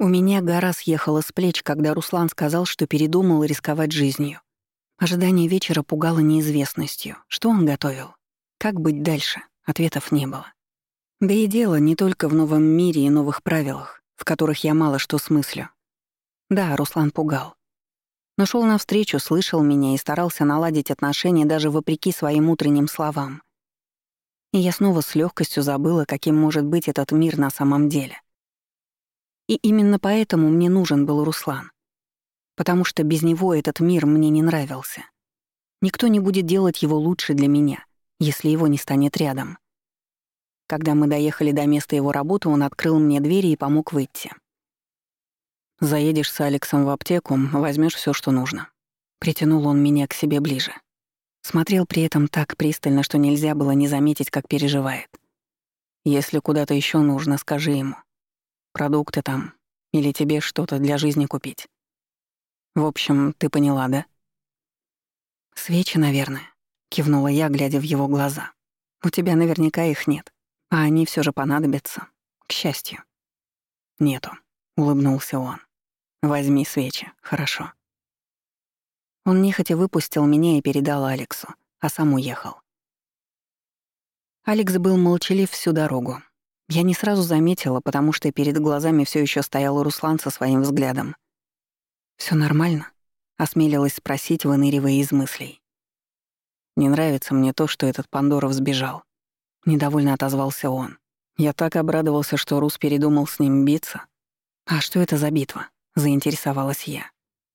У меня гора съехала с плеч, когда Руслан сказал, что передумал рисковать жизнью. Ожидание вечера пугало неизвестностью. Что он готовил? Как быть дальше? Ответов не было. Да и дело не только в новом мире и новых правилах, в которых я мало что смыслю. Да, Руслан пугал. Но шел навстречу, слышал меня и старался наладить отношения даже вопреки своим утренним словам. И я снова с легкостью забыла, каким может быть этот мир на самом деле. И именно поэтому мне нужен был Руслан. Потому что без него этот мир мне не нравился. Никто не будет делать его лучше для меня, если его не станет рядом. Когда мы доехали до места его работы, он открыл мне двери и помог выйти. «Заедешь с Алексом в аптеку, возьмешь все, что нужно». Притянул он меня к себе ближе. Смотрел при этом так пристально, что нельзя было не заметить, как переживает. «Если куда-то еще нужно, скажи ему. Продукты там. Или тебе что-то для жизни купить. В общем, ты поняла, да?» «Свечи, наверное», — кивнула я, глядя в его глаза. «У тебя наверняка их нет, а они все же понадобятся. К счастью». «Нету», — улыбнулся он. «Возьми свечи, хорошо». Он нехотя выпустил меня и передал Алексу, а сам уехал. Алекс был молчалив всю дорогу. Я не сразу заметила, потому что перед глазами все еще стоял Руслан со своим взглядом. Все нормально?» — осмелилась спросить, выныривая из мыслей. «Не нравится мне то, что этот Пандоров сбежал», — недовольно отозвался он. Я так обрадовался, что Рус передумал с ним биться. «А что это за битва?» — заинтересовалась я.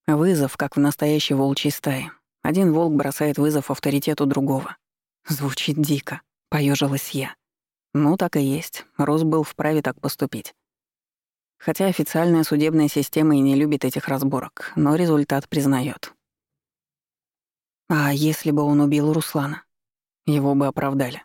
«Вызов, как в настоящей волчьей стае. Один волк бросает вызов авторитету другого. Звучит дико», — поежилась я. Ну, так и есть. Рус был вправе так поступить. Хотя официальная судебная система и не любит этих разборок, но результат признает. А если бы он убил Руслана? Его бы оправдали.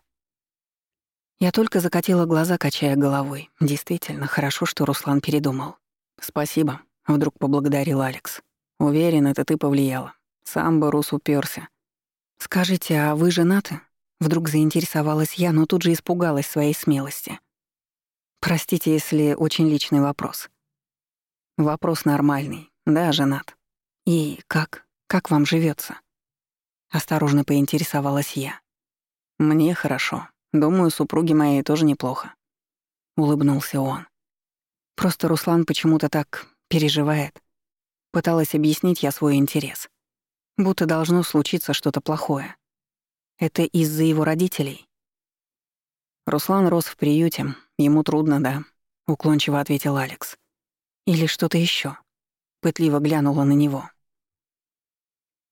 Я только закатила глаза, качая головой. Действительно, хорошо, что Руслан передумал. «Спасибо», — вдруг поблагодарил Алекс. «Уверен, это ты повлияла. Сам бы Рус уперся. «Скажите, а вы женаты?» Вдруг заинтересовалась я, но тут же испугалась своей смелости. Простите, если очень личный вопрос. Вопрос нормальный. Да, женат. И как? Как вам живется? Осторожно поинтересовалась я. Мне хорошо. Думаю, супруге моей тоже неплохо. Улыбнулся он. Просто Руслан почему-то так переживает. Пыталась объяснить я свой интерес. Будто должно случиться что-то плохое. Это из-за его родителей. Руслан рос в приюте, ему трудно, да, уклончиво ответил Алекс. Или что-то еще. Пытливо глянула на него.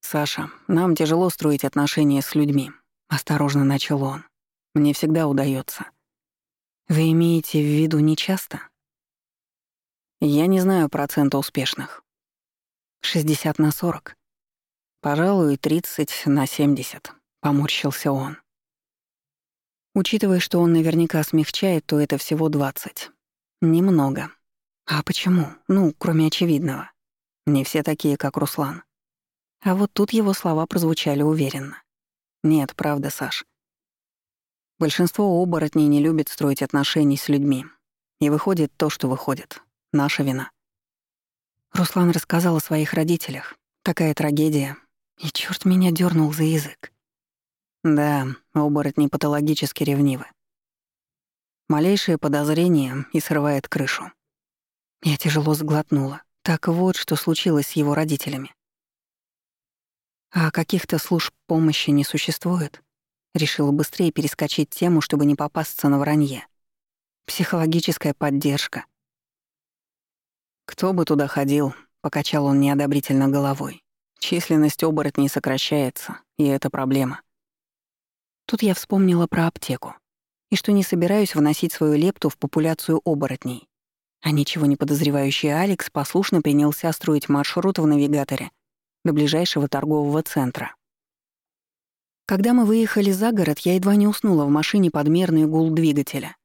Саша, нам тяжело строить отношения с людьми, осторожно начал он. Мне всегда удается. Вы имеете в виду нечасто? Я не знаю процента успешных. 60 на 40. Пожалуй, 30 на 70, поморщился он. Учитывая, что он наверняка смягчает, то это всего 20. Немного. А почему? Ну, кроме очевидного. Не все такие, как Руслан. А вот тут его слова прозвучали уверенно. Нет, правда, Саш. Большинство оборотней не любит строить отношения с людьми. И выходит то, что выходит. Наша вина. Руслан рассказал о своих родителях. Такая трагедия. И черт меня дернул за язык. Да, оборотни патологически ревнивы. Малейшее подозрение и срывает крышу. Я тяжело сглотнула. Так вот, что случилось с его родителями. А каких-то служб помощи не существует? Решила быстрее перескочить тему, чтобы не попасться на вранье. Психологическая поддержка. «Кто бы туда ходил?» — покачал он неодобрительно головой. «Численность оборотней сокращается, и это проблема. Тут я вспомнила про аптеку и что не собираюсь вносить свою лепту в популяцию оборотней. А ничего не подозревающий Алекс послушно принялся строить маршрут в навигаторе до ближайшего торгового центра. Когда мы выехали за город, я едва не уснула в машине под мерный гул двигателя.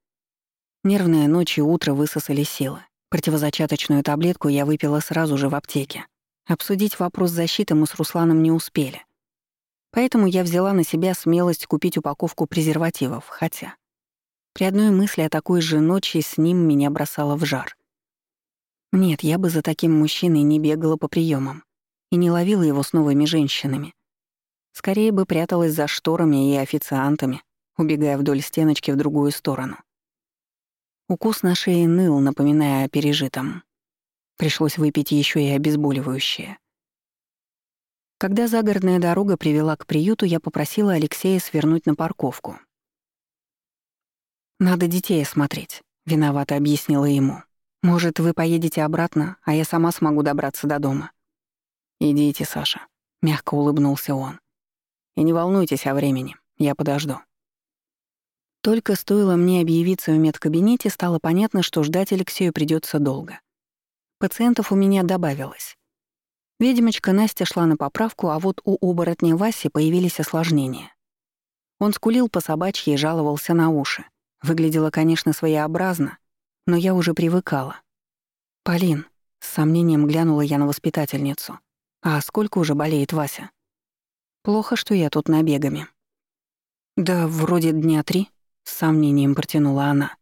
Нервная ночь и утро высосали силы. Противозачаточную таблетку я выпила сразу же в аптеке. Обсудить вопрос защиты мы с Русланом не успели. Поэтому я взяла на себя смелость купить упаковку презервативов, хотя... При одной мысли о такой же ночи с ним меня бросало в жар. Нет, я бы за таким мужчиной не бегала по приемам и не ловила его с новыми женщинами. Скорее бы пряталась за шторами и официантами, убегая вдоль стеночки в другую сторону. Укус на шее ныл, напоминая о пережитом. Пришлось выпить еще и обезболивающее. Когда загородная дорога привела к приюту, я попросила Алексея свернуть на парковку. «Надо детей осмотреть», — виновато объяснила ему. «Может, вы поедете обратно, а я сама смогу добраться до дома?» «Идите, Саша», — мягко улыбнулся он. «И не волнуйтесь о времени, я подожду». Только стоило мне объявиться в медкабинете, стало понятно, что ждать Алексею придется долго. Пациентов у меня добавилось. Ведьмочка Настя шла на поправку, а вот у оборотня Васи появились осложнения. Он скулил по собачьи и жаловался на уши. Выглядело, конечно, своеобразно, но я уже привыкала. «Полин», — с сомнением глянула я на воспитательницу, «а сколько уже болеет Вася?» «Плохо, что я тут набегами». «Да вроде дня три», — с сомнением протянула она.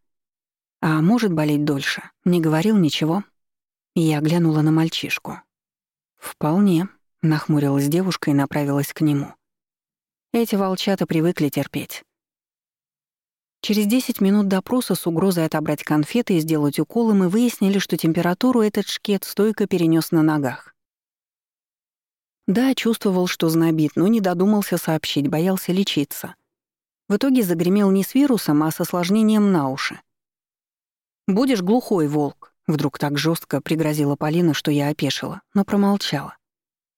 «А может болеть дольше? Не говорил ничего?» Я глянула на мальчишку. «Вполне», — нахмурилась девушка и направилась к нему. Эти волчата привыкли терпеть. Через 10 минут допроса с угрозой отобрать конфеты и сделать уколы мы выяснили, что температуру этот шкет стойко перенес на ногах. Да, чувствовал, что знобит, но не додумался сообщить, боялся лечиться. В итоге загремел не с вирусом, а с осложнением на уши. «Будешь глухой, волк», — вдруг так жестко пригрозила Полина, что я опешила, но промолчала.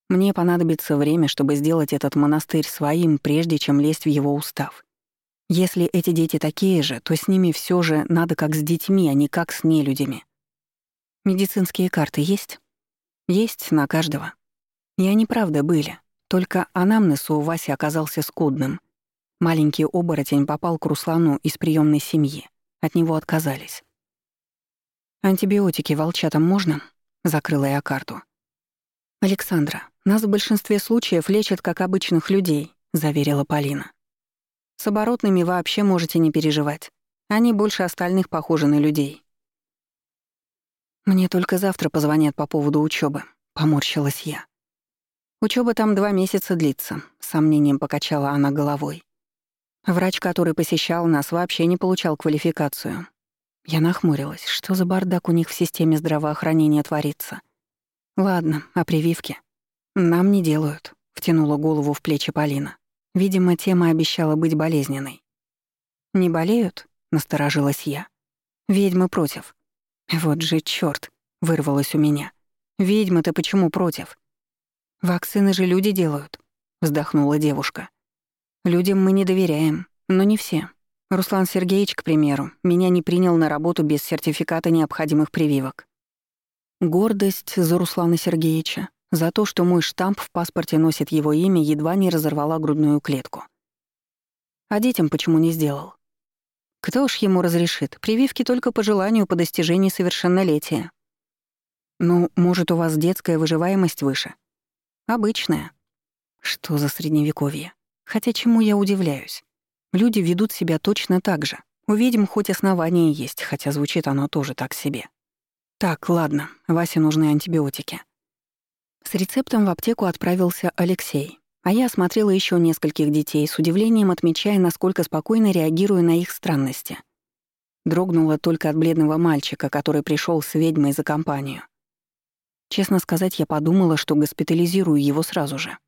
Мне понадобится время, чтобы сделать этот монастырь своим, прежде чем лезть в его устав. Если эти дети такие же, то с ними все же надо как с детьми, а не как с нелюдями. Медицинские карты есть? Есть на каждого. И они правда были. Только анамнез у Васи оказался скудным. Маленький оборотень попал к Руслану из приемной семьи. От него отказались. «Антибиотики волчатам можно?» — закрыла я карту. «Александра, нас в большинстве случаев лечат как обычных людей», — заверила Полина. С оборотными вообще можете не переживать. Они больше остальных похожи на людей. Мне только завтра позвонят по поводу учебы, поморщилась я. Учеба там два месяца длится, сомнением покачала она головой. Врач, который посещал нас, вообще не получал квалификацию. Я нахмурилась. Что за бардак у них в системе здравоохранения творится? Ладно, о прививке. Нам не делают, втянула голову в плечи Полина. Видимо, тема обещала быть болезненной. «Не болеют?» — насторожилась я. «Ведьмы против». «Вот же чёрт!» — вырвалось у меня. «Ведьмы-то почему против?» «Вакцины же люди делают», — вздохнула девушка. «Людям мы не доверяем, но не все. Руслан Сергеевич, к примеру, меня не принял на работу без сертификата необходимых прививок. Гордость за Руслана Сергеевича за то, что мой штамп в паспорте носит его имя, едва не разорвала грудную клетку. А детям почему не сделал? Кто ж ему разрешит? Прививки только по желанию по достижении совершеннолетия. Ну, может, у вас детская выживаемость выше? Обычная. Что за средневековье? Хотя чему я удивляюсь? Люди ведут себя точно так же. У ведьм хоть основания есть, хотя звучит оно тоже так себе. Так, ладно, Васе нужны антибиотики. С рецептом в аптеку отправился Алексей, а я осмотрела еще нескольких детей, с удивлением отмечая, насколько спокойно реагирую на их странности. Дрогнула только от бледного мальчика, который пришел с ведьмой за компанию. Честно сказать, я подумала, что госпитализирую его сразу же.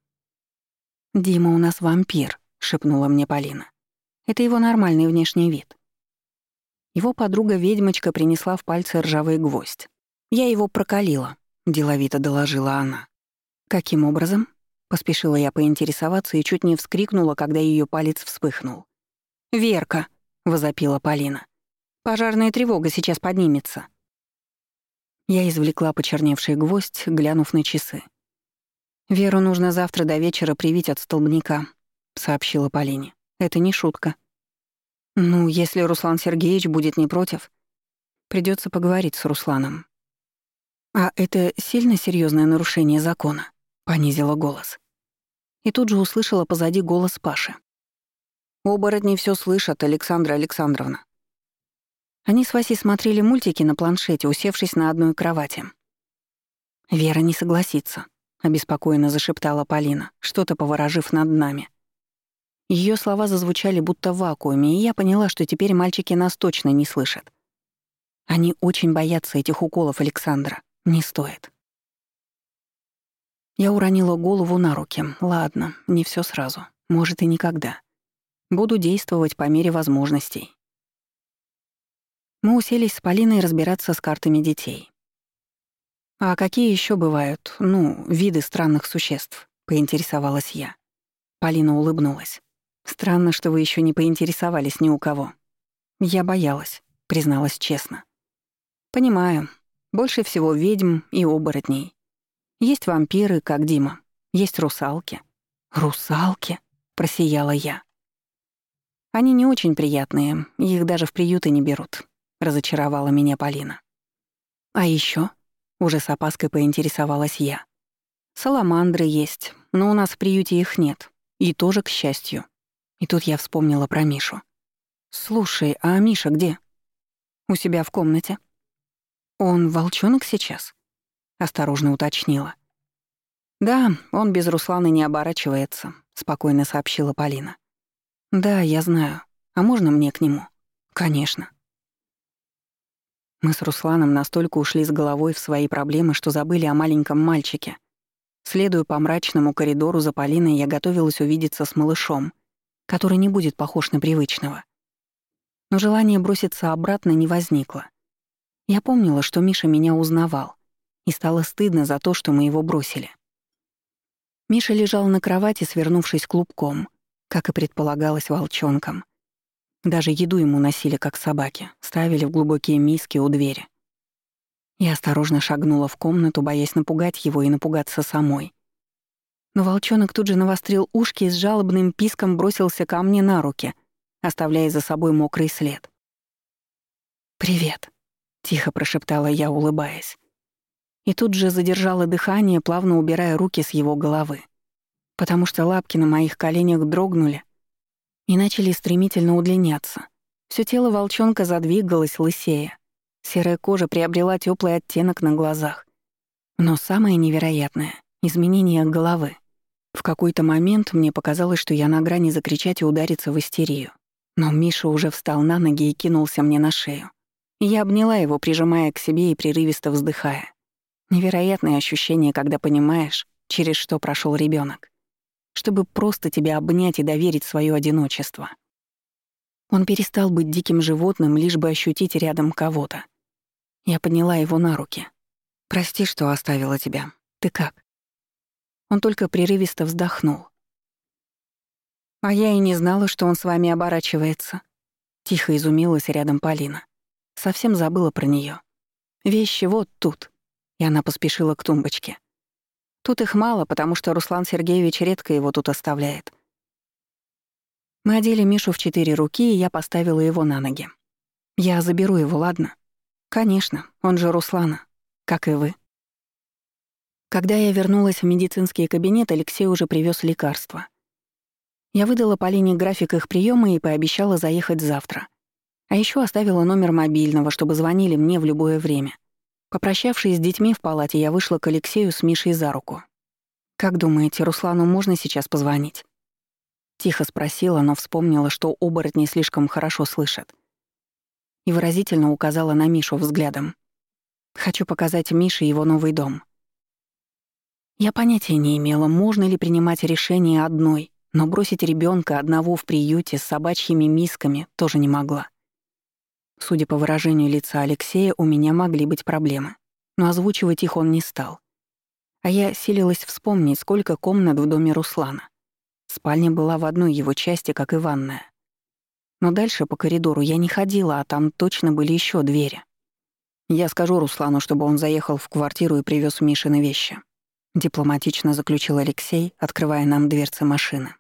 «Дима у нас вампир», — шепнула мне Полина. «Это его нормальный внешний вид». Его подруга-ведьмочка принесла в пальцы ржавый гвоздь. Я его прокалила, — деловито доложила она. «Каким образом?» — поспешила я поинтересоваться и чуть не вскрикнула, когда ее палец вспыхнул. «Верка!» — возопила Полина. «Пожарная тревога сейчас поднимется». Я извлекла почерневший гвоздь, глянув на часы. «Веру нужно завтра до вечера привить от столбняка», — сообщила Полине. «Это не шутка». «Ну, если Руслан Сергеевич будет не против, придется поговорить с Русланом. «А это сильно серьезное нарушение закона?» — понизила голос. И тут же услышала позади голос Паши. «Оборотни все слышат, Александра Александровна». Они с Васей смотрели мультики на планшете, усевшись на одной кровати. «Вера не согласится», — обеспокоенно зашептала Полина, что-то поворожив над нами. Ее слова зазвучали будто в вакууме, и я поняла, что теперь мальчики нас точно не слышат. Они очень боятся этих уколов Александра. Не стоит. Я уронила голову на руки. Ладно, не все сразу. Может, и никогда. Буду действовать по мере возможностей. Мы уселись с Полиной разбираться с картами детей. «А какие еще бывают, ну, виды странных существ?» — поинтересовалась я. Полина улыбнулась. «Странно, что вы еще не поинтересовались ни у кого». «Я боялась», — призналась честно. «Понимаю. Больше всего ведьм и оборотней. Есть вампиры, как Дима. Есть русалки». «Русалки?» — просияла я. «Они не очень приятные, их даже в приюты не берут», — разочаровала меня Полина. «А еще? уже с опаской поинтересовалась я. «Саламандры есть, но у нас в приюте их нет. И тоже к счастью». И тут я вспомнила про Мишу. «Слушай, а Миша где?» «У себя в комнате». «Он волчонок сейчас?» — осторожно уточнила. «Да, он без Руслана не оборачивается», — спокойно сообщила Полина. «Да, я знаю. А можно мне к нему?» «Конечно». Мы с Русланом настолько ушли с головой в свои проблемы, что забыли о маленьком мальчике. Следуя по мрачному коридору за Полиной, я готовилась увидеться с малышом, который не будет похож на привычного. Но желание броситься обратно не возникло. Я помнила, что Миша меня узнавал, и стало стыдно за то, что мы его бросили. Миша лежал на кровати, свернувшись клубком, как и предполагалось волчонком. Даже еду ему носили, как собаки, ставили в глубокие миски у двери. Я осторожно шагнула в комнату, боясь напугать его и напугаться самой. Но волчонок тут же навострил ушки и с жалобным писком бросился ко мне на руки, оставляя за собой мокрый след. «Привет», — тихо прошептала я, улыбаясь. И тут же задержала дыхание, плавно убирая руки с его головы, потому что лапки на моих коленях дрогнули и начали стремительно удлиняться. Всё тело волчонка задвигалось лысея. Серая кожа приобрела теплый оттенок на глазах. Но самое невероятное — изменение головы. В какой-то момент мне показалось, что я на грани закричать и удариться в истерию. Но Миша уже встал на ноги и кинулся мне на шею. Я обняла его, прижимая к себе и прерывисто вздыхая. Невероятное ощущение, когда понимаешь, через что прошел ребенок, Чтобы просто тебя обнять и доверить свое одиночество. Он перестал быть диким животным, лишь бы ощутить рядом кого-то. Я подняла его на руки. «Прости, что оставила тебя. Ты как?» Он только прерывисто вздохнул. «А я и не знала, что он с вами оборачивается». Тихо изумилась рядом Полина. Совсем забыла про нее. Вещи вот тут. И она поспешила к тумбочке. Тут их мало, потому что Руслан Сергеевич редко его тут оставляет. Мы одели Мишу в четыре руки, и я поставила его на ноги. Я заберу его, ладно? Конечно, он же Руслана, как и вы. Когда я вернулась в медицинский кабинет, Алексей уже привез лекарства. Я выдала Полине график их приема и пообещала заехать завтра — а еще оставила номер мобильного, чтобы звонили мне в любое время. Попрощавшись с детьми в палате, я вышла к Алексею с Мишей за руку. «Как думаете, Руслану можно сейчас позвонить?» Тихо спросила, но вспомнила, что оборотни слишком хорошо слышат. И выразительно указала на Мишу взглядом. «Хочу показать Мише его новый дом». Я понятия не имела, можно ли принимать решение одной, но бросить ребенка одного в приюте с собачьими мисками тоже не могла. Судя по выражению лица Алексея, у меня могли быть проблемы, но озвучивать их он не стал. А я силилась вспомнить, сколько комнат в доме Руслана. Спальня была в одной его части, как и ванная. Но дальше по коридору я не ходила, а там точно были еще двери. Я скажу Руслану, чтобы он заехал в квартиру и привез Мишины вещи. Дипломатично заключил Алексей, открывая нам дверцы машины.